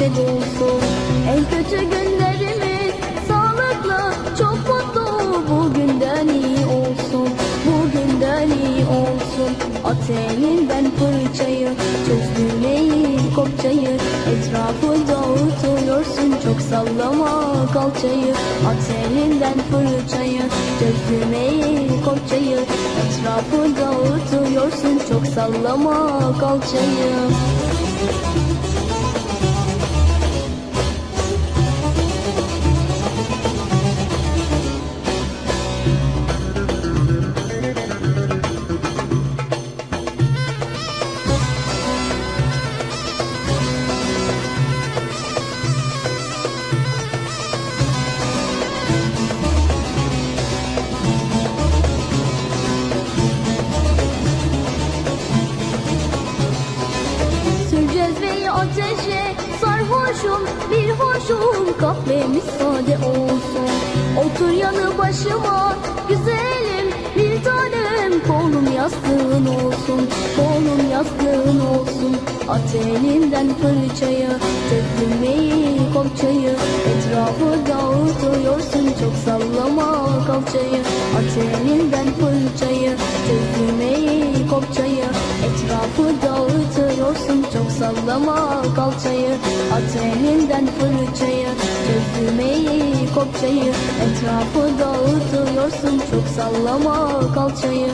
neşe dolsun En kötü günlerimiz sağlıklı çok mutlu. Bugünden iyi olsun. Bugünden iyi olsun. At elinden fırçayı. Çözdürmeyi kopçayı. Etrafı dağıtıyorsun. Çok sallama kalçayı. At elinden fırçayı. Çözdürmeyi kopçayı. Etrafı dağıtıyorsun. Çok sallama kalçayı bir hoşum kahvemiz sade olsun Otur yanı başıma. Güzelim bir tanem kolum yastığın olsun Kolum yastığın olsun. At elinden fırçayı Tepinmeyi kopçayı. Etrafı dağıtıyorsun çok sallama kalçayı. At elinden fırçayı Tepinmeyi kopçayı. Etrafı dağıtıyorsun çok sallama kalçayı At elinden fırçayı Çözülmeyi kopçayı. Etrafı dağıtıyorsun çok sallama kalçayı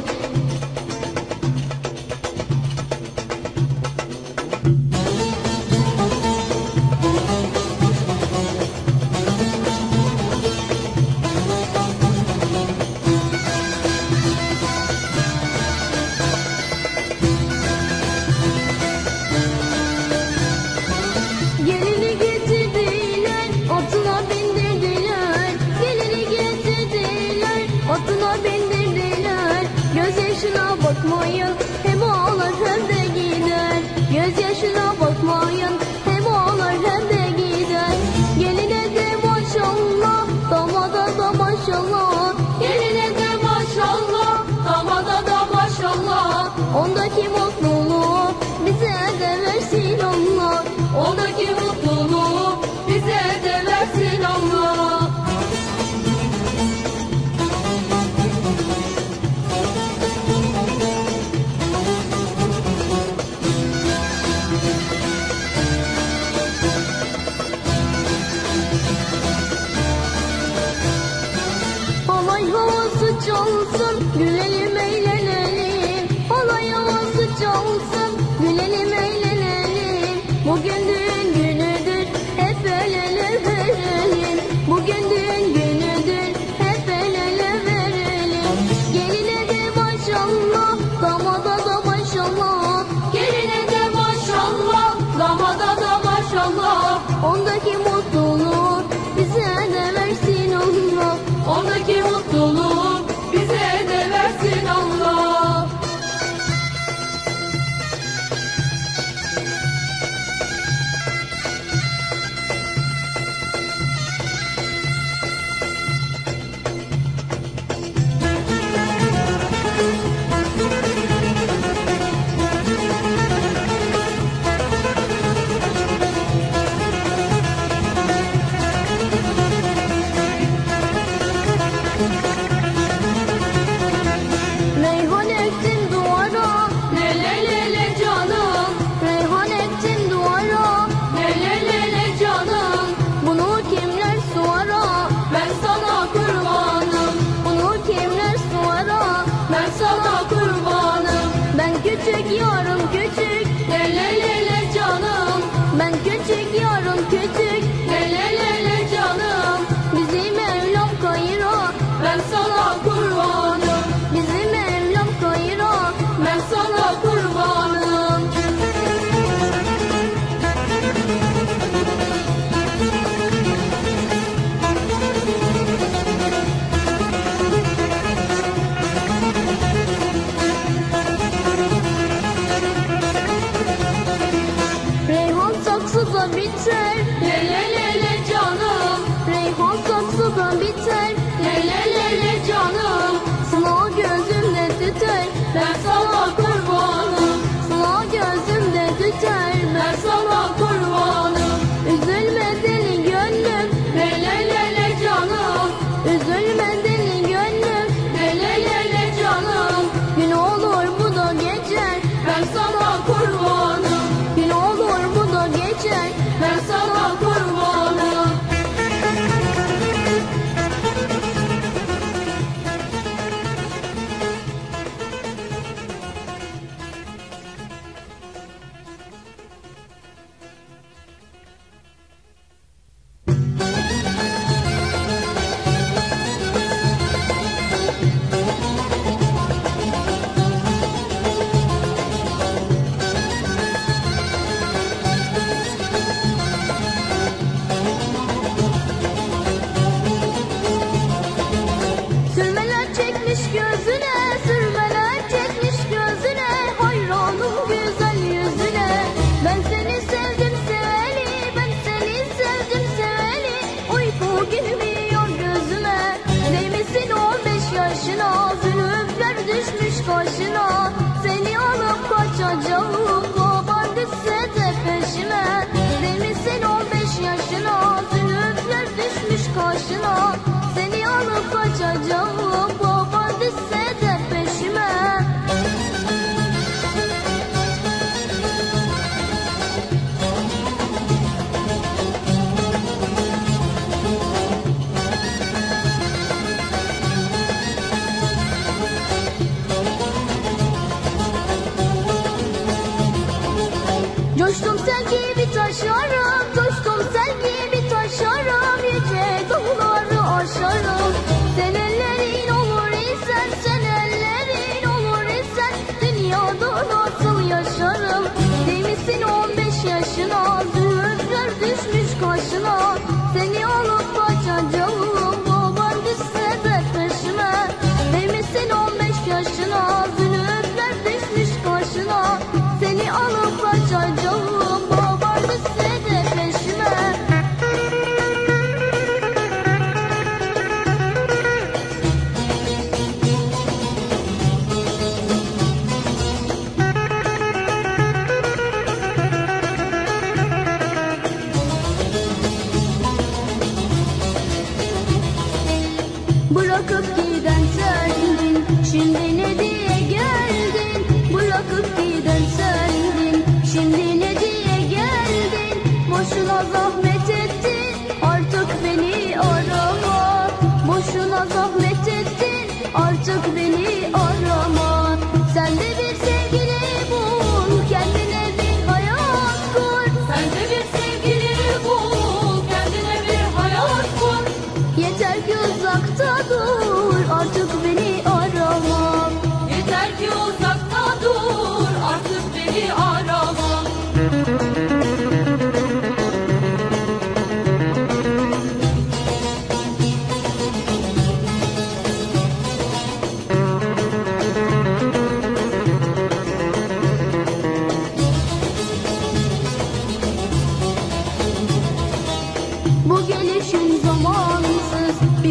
maşallah. Ondaki mutluluğu sel gibi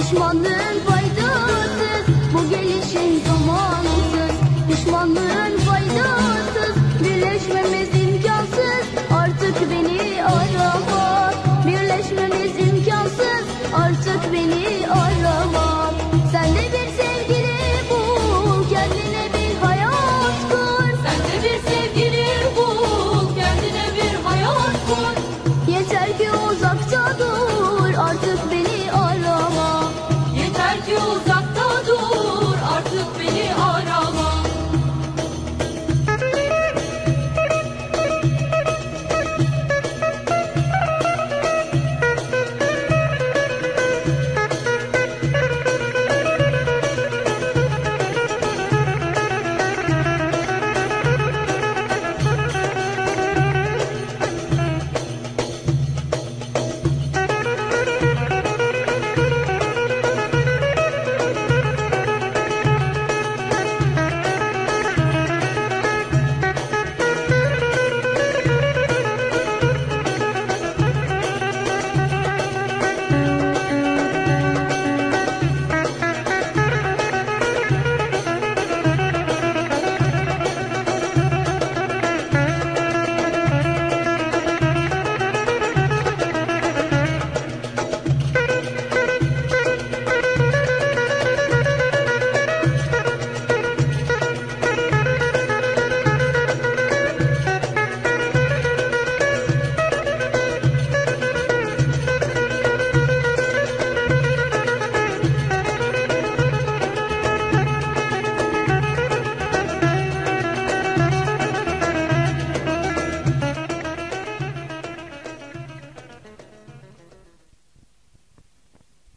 zamansız